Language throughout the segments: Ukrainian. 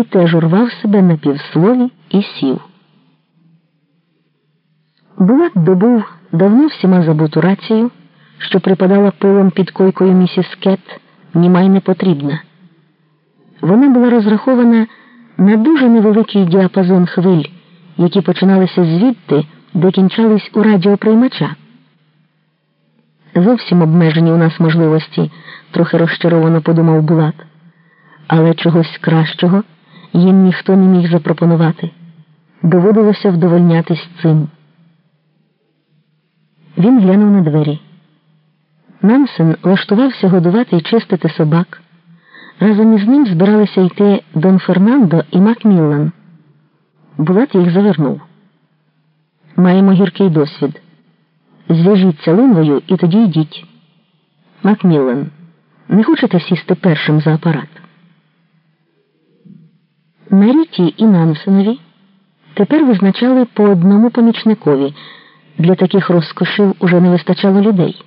і теж урвав себе на півслові і сів. Булат добув давно всіма забуту рацію, що припадала пилом під койкою місіс Кет, німай не потрібна. Вона була розрахована на дуже невеликий діапазон хвиль, які починалися звідти, де кінчались у радіоприймача. Зовсім обмежені у нас можливості, трохи розчаровано подумав Булат, але чогось кращого їм ніхто не міг запропонувати. Доводилося вдовольнятись цим. Він глянув на двері. Нансен влаштувався годувати і чистити собак. Разом із ним збиралися йти Дон Фернандо і Макміллан. Булат їх завернув. Маємо гіркий досвід. Зв'яжіться линвою і тоді йдіть. Макміллан, не хочете сісти першим за апарат? Меріті і Нансенові тепер визначали по одному помічникові. Для таких розкошів уже не вистачало людей.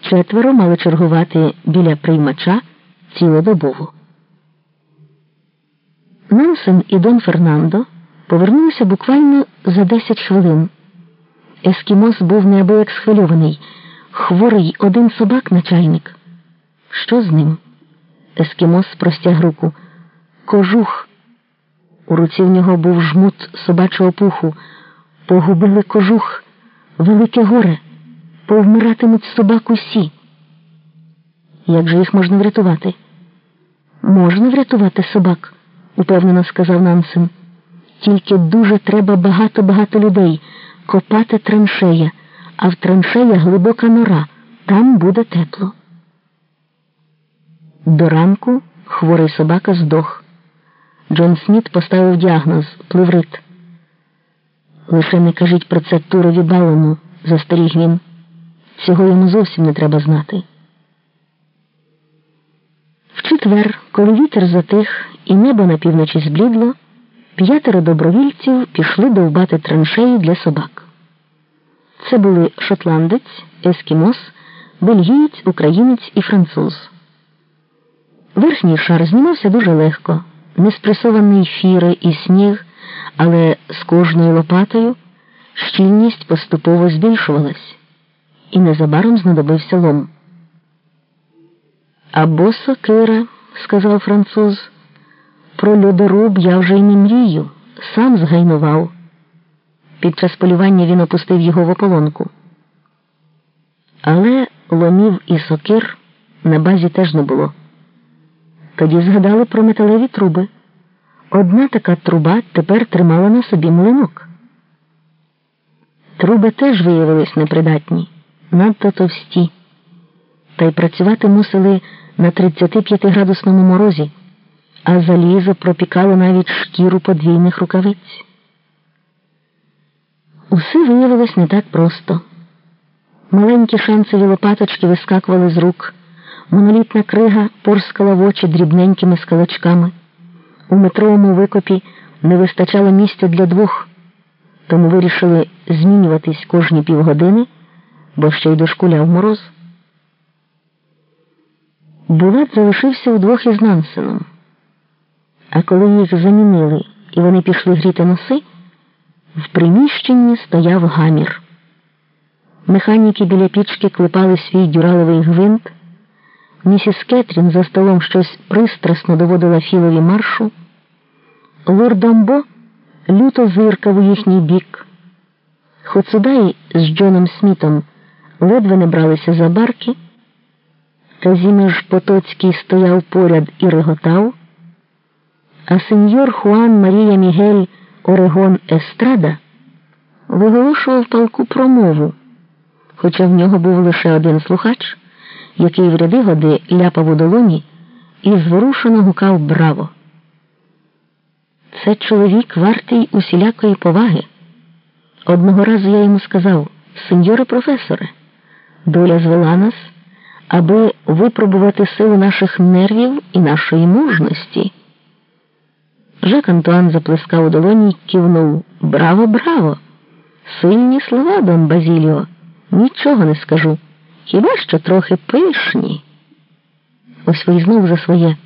Четверо мали чергувати біля приймача цілодобово. Нансен і Дон Фернандо повернулися буквально за 10 хвилин. Ескімос був неабияк схвильований. Хворий один собак начальник. Що з ним? Ескімос простяг руку. Кожух. У руці в нього був жмут собачого пуху. Погубили кожух. Велике горе. Повмиратимуть собак усі. Як же їх можна врятувати? Можна врятувати собак, упевнено сказав Нансен. Тільки дуже треба багато-багато людей копати траншея, а в траншея глибока нора. Там буде тепло. До ранку хворий собака здох. Джон Сміт поставив діагноз пливрит. Лише не кажіть про це Турові Балону, застеріг він. Цього йому зовсім не треба знати. В четвер, коли вітер затих і небо на півночі зблідло, п'ятеро добровільців пішли довбати траншеї для собак. Це були шотландець, ескімос, бельгієць, українець і француз. Верхній шар знімався дуже легко, не спресований фіри і сніг, але з кожною лопатою щільність поступово збільшувалась, і незабаром знадобився лом. Або сокира, сказав француз, про льодоруб я вже й не мрію, сам згайнував. Під час полювання він опустив його в ополонку. Але ломів і сокир на базі теж не було. Тоді згадали про металеві труби. Одна така труба тепер тримала на собі млинок. Труби теж виявились непридатні, надто товсті, та й працювати мусили на 35-градусному морозі, а залізо пропікало навіть шкіру подвійних рукавиць. Усе виявилось не так просто. Маленькі шанцеві лопаточки вискакували з рук, монолітна крига порскала в очі дрібненькими скалочками. У метровому викопі не вистачало місця для двох, тому вирішили змінюватись кожні півгодини, бо ще й дошкуляв мороз. Булат залишився удвох із Нансеном. А коли їх замінили і вони пішли гріти носи, в приміщенні стояв гамір. Механіки біля пічки клепали свій дюраловий гвинт. Місіс Кетрін за столом щось пристрасно доводила філові маршу. Лорд Домбо люто зиркав у їхній бік. Хоцудай з Джоном Смітом ледве не бралися за барки. Казіміж Потоцький стояв поряд і реготав, а сеньор Хуан Марія Мігель Орегон Естрада виголошував полку промову, хоча в нього був лише один слухач, який в ряди годи ляпав у долоні і зворушено гукав Браво! Це чоловік вартий усілякої поваги. Одного разу я йому сказав, сеньоре професоре, доля звела нас аби випробувати силу наших нервів і нашої мужності. Жак Антуан заплескав у долоні й кивнув Браво, браво! Сильні слова, Дон Базіліо. Нічого не скажу. Хіба що трохи пишні? Ось знову за своє,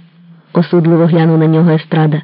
осудливо глянув на нього Естрада.